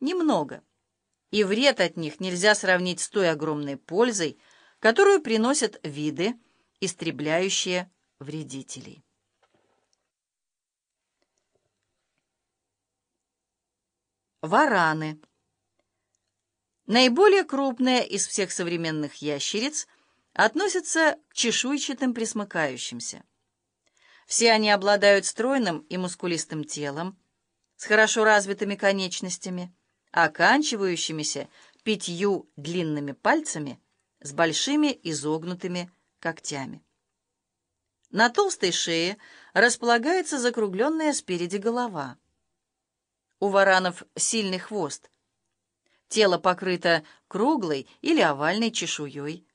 немного, и вред от них нельзя сравнить с той огромной пользой, которую приносят виды, истребляющие вредителей. Вараны. Наиболее крупные из всех современных ящериц относятся к чешуйчатым пресмыкающимся. Все они обладают стройным и мускулистым телом, с хорошо развитыми конечностями, оканчивающимися пятью длинными пальцами с большими изогнутыми когтями. На толстой шее располагается закругленная спереди голова. У варанов сильный хвост. Тело покрыто круглой или овальной чешуей.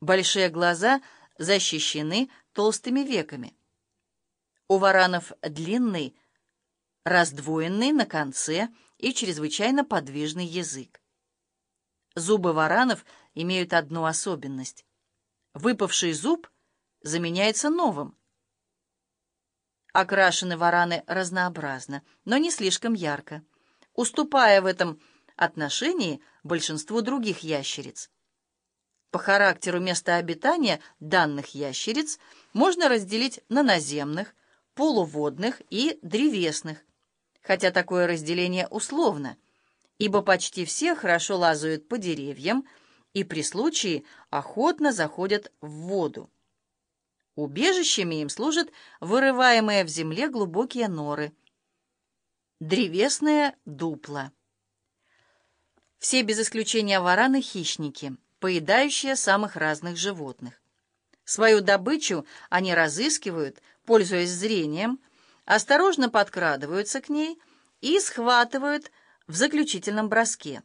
Большие глаза защищены толстыми веками. У варанов длинный, раздвоенный на конце и чрезвычайно подвижный язык. Зубы варанов имеют одну особенность. Выпавший зуб заменяется новым. Окрашены вараны разнообразно, но не слишком ярко, уступая в этом отношении большинству других ящериц. По характеру места обитания данных ящериц можно разделить на наземных, полуводных и древесных, хотя такое разделение условно, ибо почти все хорошо лазают по деревьям и при случае охотно заходят в воду. Убежищами им служат вырываемые в земле глубокие норы, древесные дупла. Все без исключения вараны — хищники, поедающие самых разных животных. Свою добычу они разыскивают, пользуясь зрением, осторожно подкрадываются к ней и схватывают в заключительном броске.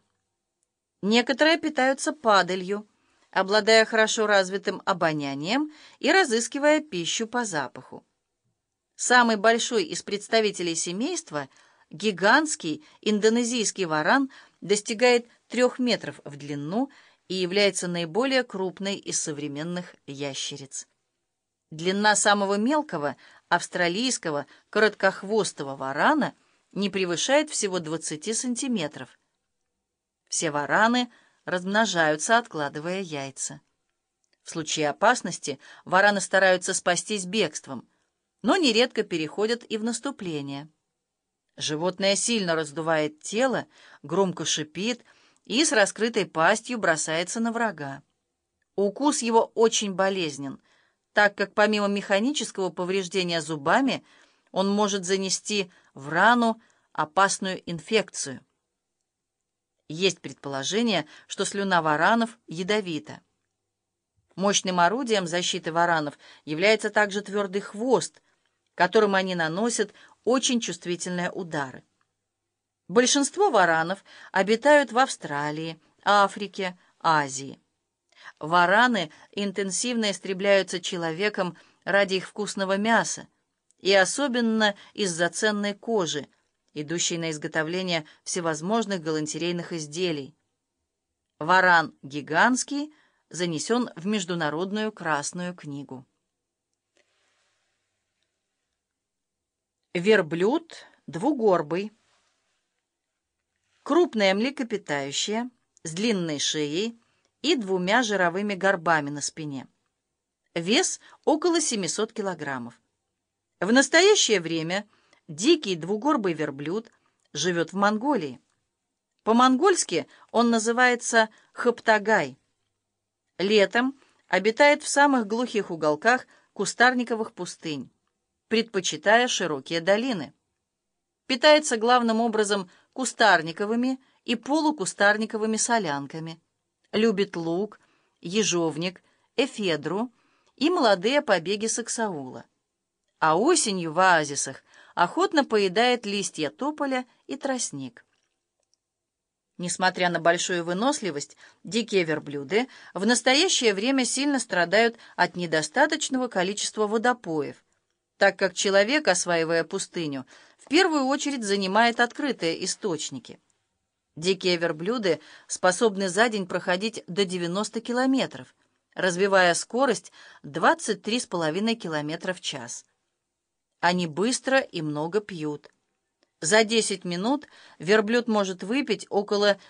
Некоторые питаются падалью, обладая хорошо развитым обонянием и разыскивая пищу по запаху. Самый большой из представителей семейства, гигантский индонезийский варан, достигает трех метров в длину и является наиболее крупной из современных ящериц. Длина самого мелкого австралийского короткохвостого варана не превышает всего 20 сантиметров. Все вараны размножаются, откладывая яйца. В случае опасности вараны стараются спастись бегством, но нередко переходят и в наступление. Животное сильно раздувает тело, громко шипит и с раскрытой пастью бросается на врага. Укус его очень болезнен, так как помимо механического повреждения зубами он может занести в рану опасную инфекцию. Есть предположение, что слюна варанов ядовита. Мощным орудием защиты варанов является также твердый хвост, которым они наносят очень чувствительные удары. Большинство варанов обитают в Австралии, Африке, Азии. Вараны интенсивно истребляются человеком ради их вкусного мяса и особенно из-за ценной кожи, идущей на изготовление всевозможных галантерейных изделий. Варан гигантский занесен в Международную Красную книгу. Верблюд двугорбый. Крупное млекопитающее с длинной шеей, и двумя жировыми горбами на спине. Вес около 700 килограммов. В настоящее время дикий двугорбый верблюд живет в Монголии. По-монгольски он называется хаптагай. Летом обитает в самых глухих уголках кустарниковых пустынь, предпочитая широкие долины. Питается главным образом кустарниковыми и полукустарниковыми солянками любит лук, ежовник, эфедру и молодые побеги саксаула. А осенью в оазисах охотно поедает листья тополя и тростник. Несмотря на большую выносливость, дикие верблюды в настоящее время сильно страдают от недостаточного количества водопоев, так как человек, осваивая пустыню, в первую очередь занимает открытые источники. Дикие верблюды способны за день проходить до 90 километров, развивая скорость 23,5 км в час. Они быстро и много пьют. За 10 минут верблюд может выпить около